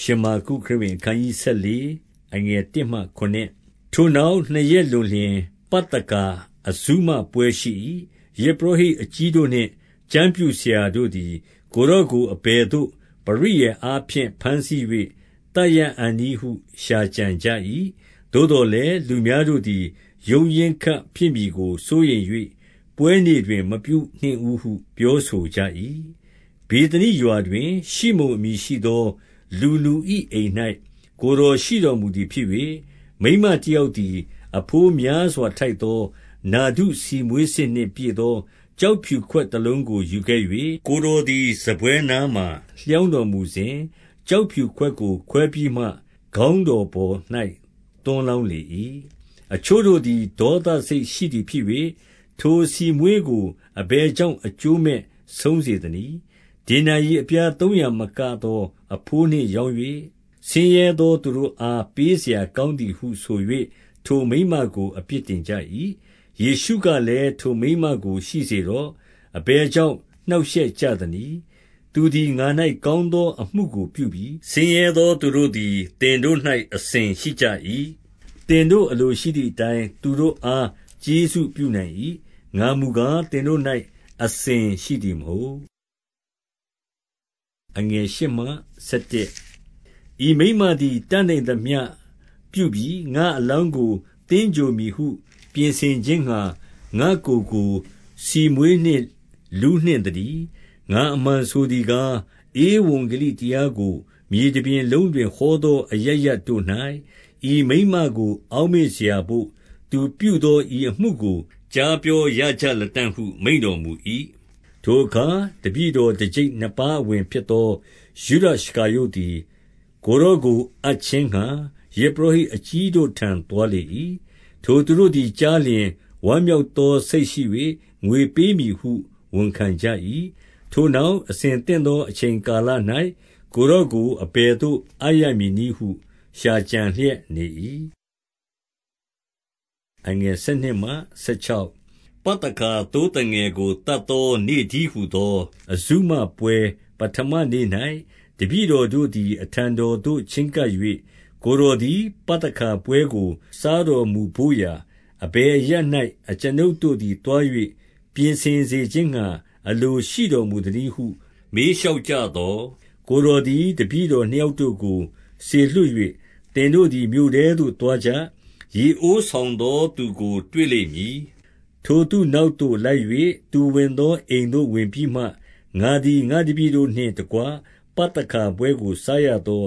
ရှမာကုခရစ်ဝင်အခန်းကြီး14အငယ်1မှ9ထိုနောက်နှစ်ရက်လွန်လျင်ပတ်တကာအဇုမပွဲရှိ၏ယေဘုဟိအကြီးတို့နှင့်ကျမ်းပြုဆရာတို့သည် ကိုရော့ကိုအဘယ်သို့ပရိယေအားဖြင့်ဖမ်းဆီး၍တတ်ရအံ့နည်းဟုရှာကြံကြ၏သို့တော်လည်းလူများတို့သည်ယုံရင်ခတ်ဖြစ်မည်ကိုစိုးရိမ်၍ပွဲနေ့တွင်မပြုနှင့်ဦးဟု ပြောဆိုကြ၏ဘေသနိရွာတွင် ရှိမုန်အမည်ရှိသော လူလူ၏အိမ်၌ကိုယ်တော်ရှိတော်မူသည်ဖြစ်၍မိန်းမတယောက်သည် အဘိုးများစွာထိုက်သော နာဒုဆီမွှေးစစ်နှင့် ပြည့်သော ကျောက်ဖြူခွက်တလုံးကို ယူခဲ့၍ကိုယ်တော်သည် စားပွဲနားမှာ လျောင်းတော်မူစဉ်၊ကျောက်ဖြူခွက်ကို ခွဲပြီးမှ ခေါင်းတော်ပေါ်၌သွန်းလောင်းလေ၏။အချို့တို့သည် ဒေါသစိတ်ရှိသည်ဖြစ်၍၊ထိုဆီမွှေးကို အဘယ်ကြောင့် အကျိုးမဲ့ဆုံးစေသနည်း ဒေနာရိအပြားသုံးရာမကသော အဘိုးနှင့်ရောင်း၍ဆင်းရဲသော သူတို့အား ပေးစရာကောင်းသည်ဟုဆို၍ထိုမိန်းမကို အပြစ်တင်ကြ၏။ယေရှုကလည်း၊ထိုမိန်းမကို ရှိစေတော့။အဘယ်ကြောင့် နှောင့်ရှက်ကြသနည်း။သူသည် ငါ၌ကောင်းသောအမှုကို ပြုပြီ။ဆင်းရဲသောသူတို့သည် သင်တို့၌အစဉ်ရှိကြ၏။သင်တို့အလိုရှိသည်အတိုင်း သူတို့အား ကျေးဇူးပြုနိုင်၏။ငါမူကား သင်တို့၌အစဉ်ရှိသည်မဟုတ် အငယ်၈မှ7ဤမိမသည်တတ်နိုင်သမျှပြုပြီးငါအလောင်းကိုတင်းကြိုမည်ဟု ပြင်ဆင်ခြင်းငှါငါကိုယ်ကိုစီမွေးနှင့်လူနှင့်တည်းငါအမှန်ဆိုသည်ကားဧဝံဂေလိတရားကိုမြေတပြင်လုံးတွင်ဟောသောအရရတို့၌ဤမိမကို အောက်မေ့เสียဖို့သူပြုသောဤအမှုကိုကြားပြောရကြလတံ့ဟုမိန့်တော်မူ၏ ထိုအခါ တပည့်တော်တကျိပ်နှစ်ပါးအဝင်ဖြစ်သော ယုဒရှကာရုတ်သည် ကိုယ်တော်ကို အပ်ခြင်းငှါ ယဇ်ပုရောဟိတ်အကြီးတို့ထံသွားလေ၏။ထိုသူတို့သည်ကြားလျှင် ဝမ်းမြောက်သောစိတ်ရှိ၍ငွေပေးမည်ဟု ဝန်ခံကြ၏။ထိုနောက်အစဉ်သင့်သော အချိန်ကာလ၌ကိုယ်တော်ကို အဘယ်သို့ အပ်ရမည်နည်းဟု ရှာကြံလျက်နေ၏။ ပသခါသိုးသငယ်ကို သတ်သောနေ့တည်းဟူသော အဇုမပွဲပဌမနေ့၌တပည့်တော်တို့သည် အထံတော်သို့ ချဉ်းကပ်၍ကိုယ်တော်သည် ပသခါပွဲကို စားတော်မူဘို့ရာ အဘယ်အရပ်၌အကျွန်ုပ်တို့သည် သွား၍ပြင်ဆင်စေခြင်းငှါ အလိုရှိတော်မူသနည်းဟု မေးလျှောက်ကြသော်၊ကိုယ်တော်သည် တပည့်တော်နှစ်ယောက်တို့ကို စေလွှတ်၍၊သင်တို့သည် မြို့ထဲသို့သွားကြ။ရေအိုးဆောင်သောသူကို တွေ့လိမ့်မည် ထိုသူနောက်သို့လိုက်၍သူဝင်သော အိမ်သို့ဝင်ပြီးမှ၊ငါသည် ငါ့တပည့်တို့နှင့်တကွ ပသခါပွဲကို စားရသော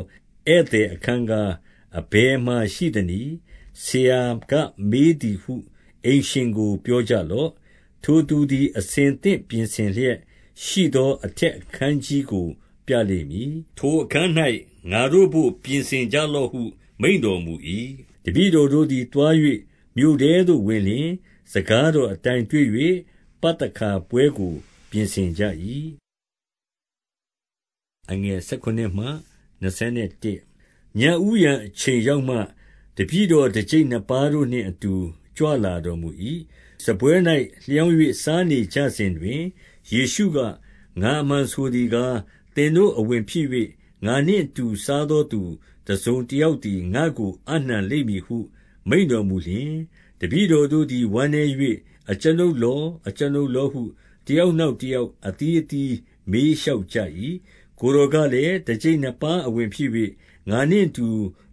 ဧည့်သည်အခန်းကား အဘယ်မှာရှိသနည်း။ဆရာကမေးသည်ဟု အိမ်ရှင်ကို ပြောကြလော့။ထိုသူသည် အဆင်သင့်ပြင်ဆင်လျက်ရှိသော အထက်အခန်းကြီးကို ပြလိမ့်မည်။ထိုအခန်း၌ငါတို့ဘို့ ပြင်ဆင်ကြလော့ဟု မိန့်တော်မူ၏။တပည့်တော်တို့သည် သွား၍မြို့ထဲသို့ဝင်လျှင် စကားတော်အတိုင်းတွေ့၍ပသခါပွဲကို ပြင်ဆင်ကြ၏။ညဦးယံအချိန်ရောက်မှ တပည့်တော်တကျိပ်နှစ်ပါးတို့နှင့်အတူ ကြွလာတော်မူ၏။စားပွဲ၌လျောင်း၍စားနေကြစဉ်တွင်၊ယေရှုက၊ငါအမှန်ဆိုသည်ကား၊သင်တို့အဝင်ဖြစ်၍ငါနှင့်အတူစားသောသူ တစုံတယောက်သည် ငါ့ကို အပ်နှံလိမ့်မည်ဟု မိန့်တော်မူလျှင် တပည့်တော်တို့သည် ဝမ်းနည်း၍၊အကျွန်ုပ်လော၊အကျွန်ုပ်လောဟု တယောက်နောက်တယောက် အသီးအသီး မေးလျှောက်ကြ၏။ကိုယ်တော်ကလည်း၊တကျိပ်နှစ်ပါးအဝင်ဖြစ်၍ငါနှင့်အတူ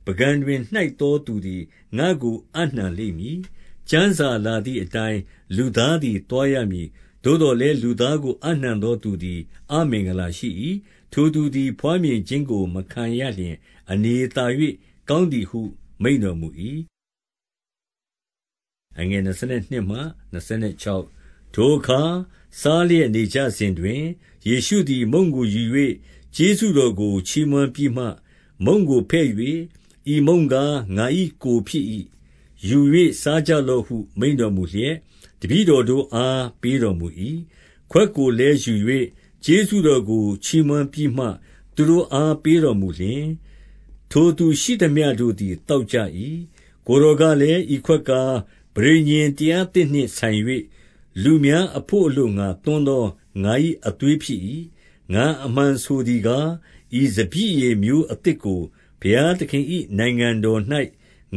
ပုန်ကန်တွင်နှိုက်သောသူသည် ငါ့ကို အပ်နှံလိမ့်မည်။ကျမ်းစာလာသည်အတိုင်း လူသားသည် သွားရမည်။သို့သော်လည်း လူသားကို အပ်နှံသောသူသည် အမင်္ဂလာရှိ၏။ထိုသူသည် ဘွားမြင်ခြင်းကို မခံရလျှင် အနေသာ၍ကောင်းသည်ဟု မိန့်တော်မူ၏ ထိုအခါစားလျက်နေကြစဉ်တွင်၊ယေရှုသည် မုန့်ကိုယူ၍ကျေးဇူးတော်ကိုချီးမွမ်းပြီးမှ မုန့်ကိုဖဲ့၍၊ဤမုန့်ကားငါ၏ကိုယ်ဖြစ်၏။ယူ၍စားကြလော့ဟု မိန့်တော်မူလျက်တပည့်တော်တို့အားပေးတော်မူ၏။ခွက်ကိုလည်းယူ၍ကျေးဇူးတော်ကိုချီးမွမ်းပြီးမှ သူတို့အားပေးတော်မူလျှင်၊ထိုသူရှိသမျှတို့သည်သောက်ကြ၏။ကိုယ်တော်ကလည်း၊ဤခွက်ကား ပဋိညာဉ်တရားသစ်နှင့်ဆိုင်၍လူများအဘို့အလိုငှါ သွန်းသော ငါ၏အသွေးဖြစ်၏။ငါအမှန်ဆိုသည်ကား၊ဤစပျစ်ရည်မျိုးအသစ်ကို ဘုရားသခင်၏နိုင်ငံတော်၌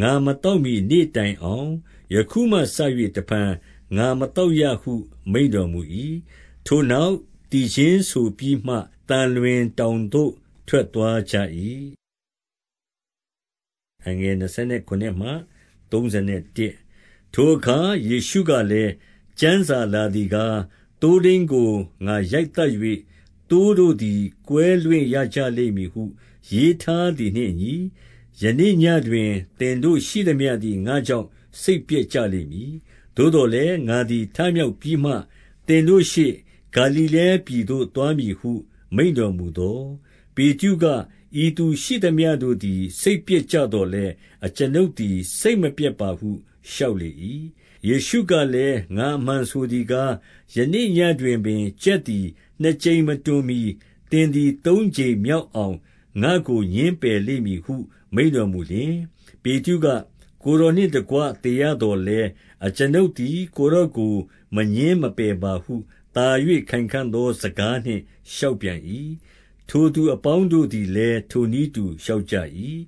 ငါမသောက်မှီနေ့တိုင်အောင်၊ယခုမှစ၍တဖန်ငါမသောက်ရဟု မိန့်တော်မူ၏။ထိုနောက်သီချင်းဆိုပြီးမှ သံလွင်တောင်သို့ ထွက်သွားကြ၏။ ထိုအခါ ယေရှုကလည်း၊ကျမ်းစာလာသည်ကား၊သိုးထိန်းကို ငါရိုက်သတ်၍သိုးတို့သည် ကွဲလွင့်ရကြလိမ့်မည်ဟု ရေးထားသည်နှင့်အညီ၊ယနေ့ညဉ့်တွင် သင်တို့ရှိသမျှသည် ငါ့ကြောင့် စိတ်ပျက်ကြလိမ့်မည်။သို့သော်လည်း ငါသည် ထမြောက်ပြီးမှ သင်တို့ရှေ့ ဂါလိလဲပြည်သို့ သွားမည်ဟု မိန့်တော်မူသော်၊ပေတရုက၊ဤသူရှိသမျှတို့သည် စိတ်ပျက်ကြသော်လည်း၊အကျွန်ုပ်သည် စိတ်မပျက်ပါဟု လျှောက်လေ၏။ယေရှုကလည်း၊ငါအမှန်ဆိုသည်ကား၊ယနေ့ညဉ့်တွင်ပင် ကြက်သည်နှစ်ကြိမ်မတွန်မှီ သင်သည် သုံးကြိမ်မြောက်အောင် ငါ့ကို ငြင်းပယ်လိမ့်မည်ဟု မိန့်တော်မူလျှင်၊ပေတရုက၊ကိုယ်တော်နှင့်တကွ သေရသော်လည်း၊အကျွန်ုပ်သည် ကိုယ်တော်ကို မငြင်းမပယ်ပါဟု သာ၍ခိုင်ခံ့သောစကားနှင့် လျှောက်ပြန်၏။ထိုသူအပေါင်းတို့သည်လည်း ထိုနည်းတူ လျှောက်ကြ၏။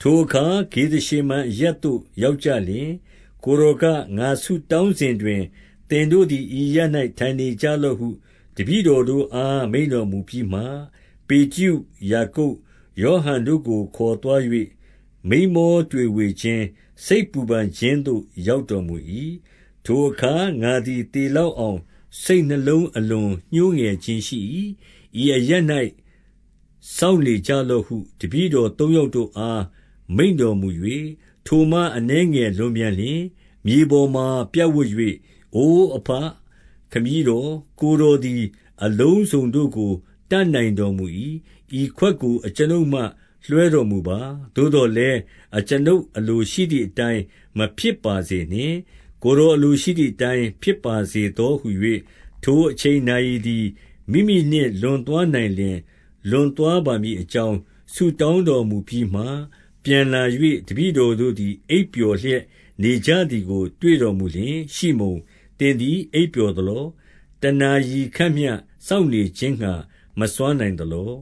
ထိုအခါ ဂေသရှေမန်အရပ်သို့ ရောက်ကြလျှင်၊ကိုယ်တော်က၊ငါဆုတောင်းစဉ်တွင် သင်တို့သည် ဤအရပ်၌ထိုင်နေကြလော့ဟု တပည့်တော်တို့အား မိန့်တော်မူပြီးမှ၊ပေတရု၊ယာကုပ်၊ယောဟန်တို့ကို ခေါ်သွား၍မိန်းမောတွေဝေခြင်း၊စိတ်ပူပန်ခြင်းသို့ ရောက်တော်မူ၏။ထိုအခါ ငါသည် သေလောက်အောင် စိတ်နှလုံး အလွန်ညှိုးငယ်ခြင်းရှိ၏။ဤအရပ်၌ စောင့်နေကြလော့ဟု တပည့်တော်သုံးယောက်တို့အား မိန့်တော်မူ၍၊ထိုမှအနည်းငယ်လွန်ပြန်လျှင်၊မြေပေါ်မှာ ပြပ်ဝပ်၍၊အိုအဘခမည်းတော်၊ကိုယ်တော်သည် အလုံးစုံတို့ကို တတ်နိုင်တော်မူ၏။ဤခွက်ကို အကျွန်ုပ်မှ လွှဲတော်မူပါ။သို့သော်လည်း အကျွန်ုပ်အလိုရှိသည်အတိုင်း မဖြစ်ပါစေနှင့်။ကိုယ်တော်အလိုရှိသည်အတိုင်း ဖြစ်ပါစေသောဟူ၍၊ထိုအချိန်နာရီသည် မိမိနှင့်လွန်သွားနိုင်လျှင် လွန်သွားပါမည်အကြောင်း ဆုတောင်းတော်မူပြီးမှ၊ပြန်လာ၍တပည့်တော်တို့သည် အိပ်ပျော်လျက်နေကြသည်ကို တွေ့တော်မူလျှင်၊ရှိမုန်၊သင်သည် အိပ်ပျော်သလော။တနာရီခန့်မျှ စောင့်နေခြင်းငှါ မစွမ်းနိုင်သလော။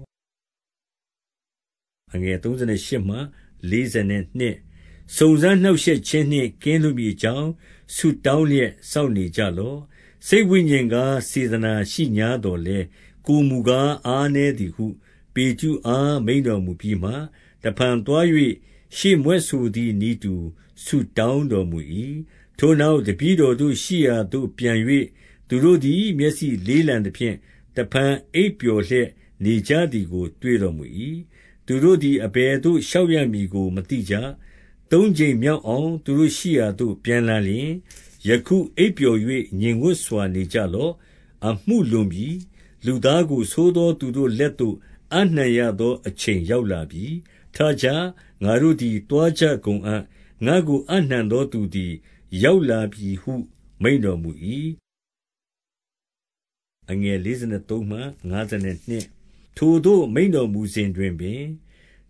စုံစမ်းနှောင့်ရှက်ခြင်းနှင့် ကင်းလွတ်မည်အကြောင်း ဆုတောင်းလျက် စောင့်နေကြလော့။စိတ်ဝိညာဉ်ကား စေတနာရှိငြားသော်လည်း၊ ကိုယ်မူကား အားနည်းသည်ဟု ပေတရုအား မိန့်တော်မူပြီးမှ၊တဖန်သွား၍ရှေ့မြွက်ဆိုသည်နည်းတူ ဆုတောင်းတော်မူ၏။ထိုနောက် တပည့်တော်တို့ရှိရာသို့ပြန်၍၊သူတို့သည် မျက်စိလေးလံသဖြင့် တဖန်အိပ်ပျော်လျက် နေကြသည်ကို တွေ့တော်မူ၏။သူတို့သည် အဘယ်သို့ လျှောက်ရမည်ကို မသိကြ။သုံးကြိမ်မြောက်အောင် သူတို့ရှိရာသို့ ပြန်လာလျှင်၊ယခုအိပ်ပျော်၍ငြိမ်ဝပ်စွာနေကြလော့။အမှုလွန်ပြီ။ လူသားကို ဆိုးသောသူတို့လက်သို့ အပ်နှံရသော အချိန်ရောက်လာပြီ။ထကြ။ငါတို့သည် သွားကြကုန်အံ့။ငါ့ကို အပ်နှံသောသူသည် ရောက်လာပြီဟု မိန့်တော်မူ၏။ထိုသို့ မိန့်တော်မူစဉ်တွင်ပင်၊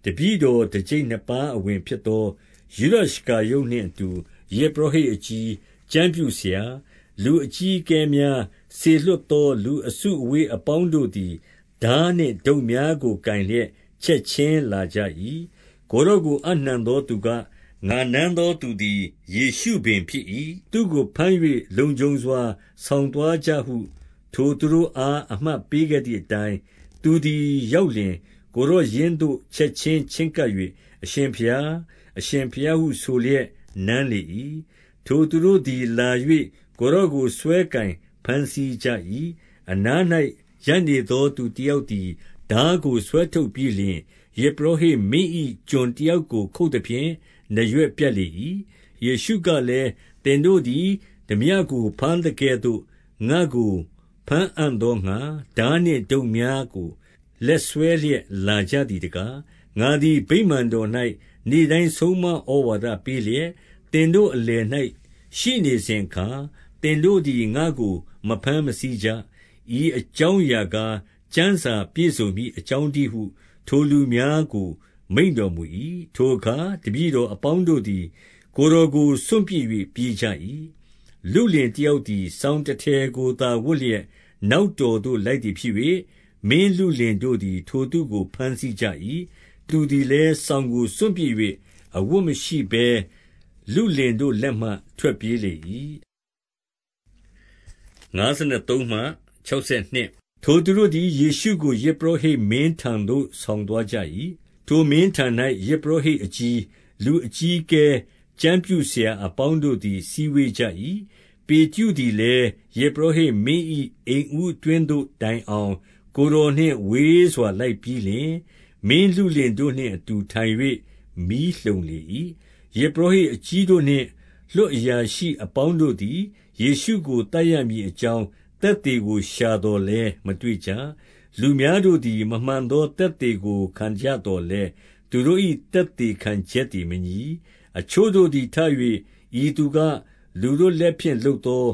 တပည့်တော်တကျိပ်နှစ်ပါးအဝင်ဖြစ်သော ယုဒရှကာရုတ်နှင့်အတူ ယဇ်ပုရောဟိတ်အကြီး၊ကျမ်းပြုဆရာ၊လူအကြီးအကဲများ၊ စေလွှတ်သော လူအစုအဝေးအပေါင်းတို့သည် ထားနှင့်ဒုတ်များကို ကိုင်လျက် ချက်ခြင်းလာကြ၏။ကိုယ်တော်ကို အပ်နှံသောသူက၊ငါနမ်းသောသူသည် ယေရှုပင်ဖြစ်၏။သူ့ကိုဘမ်း၍လုံခြုံစွာ ဆောင်သွားကြဟု ထိုသူတို့အား အမှတ်ပေးခဲ့သည်အတိုင်း၊သူသည်ရောက်လျှင် ကိုယ်တော်ရင်းသို့ ချက်ခြင်းချဉ်းကပ်၍၊အရှင်ဘုရား၊အရှင်ဘုရားဟုဆိုလျက် နမ်းလေ၏။ထိုသူတို့သည်လာ၍ကိုယ်တော်ကို ဆွဲကိုင် ဘမ်းဆီးကြ၏။အနား၌ရပ်နေသော သူတယောက်သည် ထားကိုဆွဲထုတ်ပြီးလျှင်၊ယဇ်ပုရောဟိတ်မင်း၏ကျွန်တယောက်ကို ခုတ်သဖြင့် နားရွက်ပြတ်လေ၏။ယေရှုကလည်း၊သင်တို့သည် ထားပြကို ဘမ်းသကဲ့သို့ ငါ့ကို ဘမ်းအံ့သောငှါ ထားနှင့်ဒုတ်များကို လက်စွဲလျက် လာကြသည်တကား။ငါသည် ဗိမာန်တော်၌နေ့တိုင်းဆုံးမဩဝါဒပေးလျက်၊သင်တို့အလယ်၌ရှိနေစဉ်အခါ၊သင်တို့သည် ငါ့ကို မဘမ်းမဆီးကြ။ဤအကြောင်းအရာကား၊ကျမ်းစာပြည့်စုံမည်အကြောင်းတည်းဟု ထိုလူများကို မိန့်တော်မူ၏။ထိုအခါ တပည့်တော်အပေါင်းတို့သည် ကိုယ်တော်ကို စွန့်ပစ်၍ပြေးကြ၏။လုလင်တယောက်သည် စောင်တထည်ကိုသာ ဝတ်လျက် နောက်တော်သို့ လိုက်သည်ဖြစ်၍၊မင်းလုလင်တို့သည် ထိုသူကို ဘမ်းဆီးကြ၏။သူသည်လည်း စောင်ကို စွန့်ပစ်၍အဝတ်မရှိဘဲ လုလင်တို့လက်မှ ထွက်ပြေးလေ၏။ ထိုသူတို့သည် ယေရှုကို ယဇ်ပုရောဟိတ်မင်းထံသို့ ဆောင်သွားကြ၏။ထိုမင်းထံ၌ယဇ်ပုရောဟိတ်အကြီး၊လူအကြီးအကဲ၊ကျမ်းပြုဆရာအပေါင်းတို့သည် စည်းဝေးကြ၏။ပေတရုသည်လည်း ယဇ်ပုရောဟိတ်မင်း၏အိမ်ဦးအတွင်းသို့တိုင်အောင် ကိုယ်တော်နှင့် ဝေးစွာလိုက်ပြီးလျှင်၊မင်းလုလင်တို့နှင့်အတူထိုင်၍မီးလှုံလေ၏။ယဇ်ပုရောဟိတ်အကြီးတို့နှင့် လွှတ်အရာရှိအပေါင်းတို့သည် ယေရှုကိုသတ်ရမည်အကြောင်း သက်သေကိုရှာသော်လည်း မတွေ့ကြ။လူများတို့သည် မမှန်သော သက်သေကို ခံကြသော်လည်း၊သူတို့၏သက်သေခံချက်သည်မညီ။အချို့တို့သည်ထ၍၊ဤသူက၊လူတို့လက်ဖြင့်လုပ်သော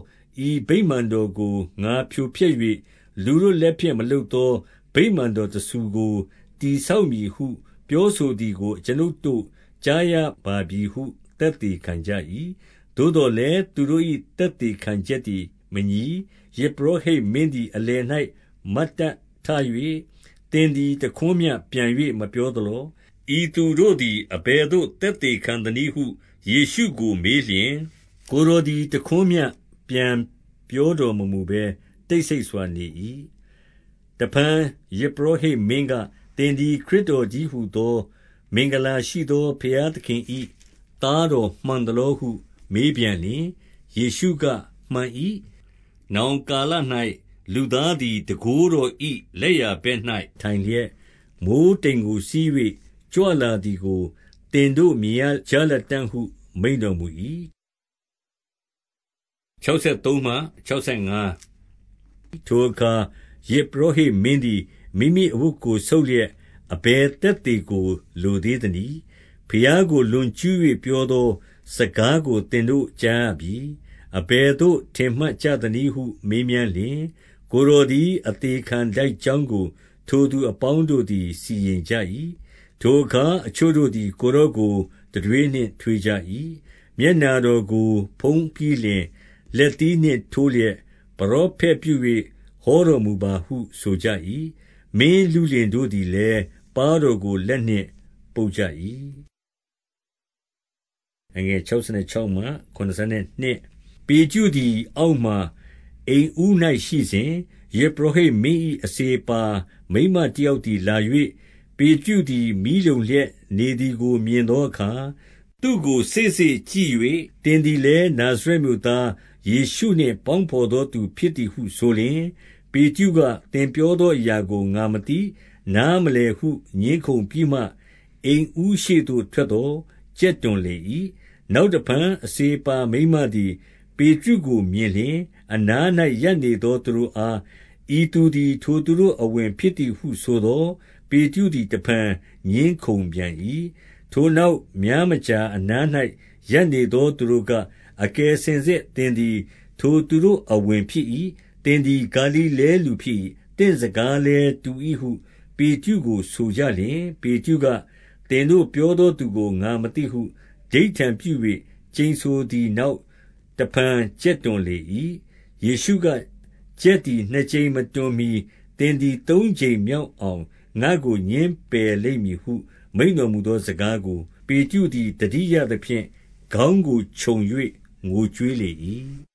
ဤဗိမာန်တော်ကို ငါဖြိုဖျက်၍လူတို့လက်ဖြင့် မလုပ်သော ဗိမာန်တော်တဆူကို တည်ဆောက်မည်ဟု ပြောဆိုသည်ကို အကျွန်ုပ်တို့ ကြားရပါပြီဟု သက်သေခံကြ၏။ သို့သော်လည်း သူတို့၏သက်သေခံချက်သည် မညီ။ယဇ်ပုရောဟိတ်မင်းသည် အလယ်၌မတ်တပ်ထ၍၊သင်သည် တခွန်းမျှပြန်၍မပြောသလော။ဤသူတို့သည် အဘယ်သို့ သက်သေခံသနည်းဟု ယေရှုကို မေးလျှင်၊ကိုယ်တော်သည် တခွန်းမျှ ပြန်ပြောတော်မမူဘဲ တိတ်ဆိတ်စွာနေ၏။တဖန် ယဇ်ပုရောဟိတ်မင်းက၊သင်သည် ခရစ်တော်တည်းဟူသော မင်္ဂလာရှိသော ဘုရားသခင်၏သားတော်မှန်သလောဟု မေးပြန်လျှင်၊ယေရှုက၊မှန်၏။နောင်ကာလ၌လူသားသည် တန်ခိုးတော်၏လက်ျာဘက်၌ထိုင်လျက်၊မိုဃ်းတိမ်ကို စီး၍ကြွလာသည်ကို သင်တို့မြင်ရကြလတံ့ဟု မိန့်တော်မူ၏။ထိုအခါ ယဇ်ပုရောဟိတ်မင်းသည် မိမိအဝတ်ကို ဆုတ်လျက်၊အဘယ်သက်သေကို လိုသေးသနည်း။ဘုရားကို လွန်ကျူး၍ပြောသော စကားကို သင်တို့ကြားရပြီ။အဘယ်သို့ ထင်မှတ်ကြသနည်းဟု မေးမြန်းလျှင်၊ကိုယ်တော်သည် အသေခံထိုက်ကြောင်းကို ထိုသူအပေါင်းတို့သည် စီရင်ကြ၏။ထိုအခါ အချို့တို့သည် ကိုယ်တော်ကို တံတွေးနှင့်ထွေးကြ၏။မျက်နှာတော်ကို ဖုံးပြီးလျှင် လက်သီးနှင့်ထိုးလျက်၊ပရောဖက်ပြု၍ဟောတော်မူပါဟု ဆိုကြ၏။မင်းလုလင်တို့သည်လည်း ပါးတော်ကို လက်နှင့်ပုတ်ကြ၏။ ပေတရုသည်အောက်မှာအိမ်ဦး၌ရှိစဉ်၊ယဇ်ပုရောဟိတ်မင်း၏အစေအပါးမိန်းမတယောက်သည်လာ၍၊ပေတရုသည်မီးလှုံလျက်နေသည်ကိုမြင်သောအခါ၊သူ့ကိုစေ့စေ့ကြည့်၍၊သင်သည်လည်းနာဇရက်မြို့သားယေရှုနှင့်ပေါင်းဘော်သောသူဖြစ်သည်ဟုဆိုလျှင်၊ပေတရုက၊သင်ပြောသောအရာကိုငါမသိ၊နားမလည်ဟုငြင်းခုံပြီးမှအိမ်ဦးရှေ့သို့ထွက်သော်ကြက်တွန်လေ၏။ နောက်တဖန် အစေအပါးမိန်းမသည် ပေတရုကိုမြင်လျှင်၊အနား၌ရပ်နေသောသူတို့အား၊ဤသူသည် ထိုသူတို့အဝင်ဖြစ်သည်ဟုဆိုသော်၊ပေတရုသည် တဖန်ငြင်းခုံပြန်၏။ထိုနောက်များမကြာအနား၌ရပ်နေသောသူတို့က၊အကယ်စင်စစ်သင်သည် ထိုသူတို့အဝင်ဖြစ်၏။သင်သည် ဂါလိလဲလူဖြစ်၏။သင့်စကားလည်းတူ၏ဟု ပေတရုကိုဆိုကြလျှင်၊ပေတရုက၊သင်တို့ပြောသောသူကို ငါမသိဟု ဓိဋ္ဌာန်ပြု၍ကျိန်ဆိုသည်နောက် တဖန် ကြက်တွန်လေ၏။ယေရှုက၊ကြက်သည်နှစ်ကြိမ်မတွန်မှီ သင်သည် သုံးကြိမ်မြောက်အောင် ငါ့ကို ငြင်းပယ်လိမ့်မည်ဟု မိန့်တော်မူသောစကားကို ပေတရုသည် သတိရသဖြင့် ခေါင်းကိုခြုံ၍ငိုကြွေးလေ၏။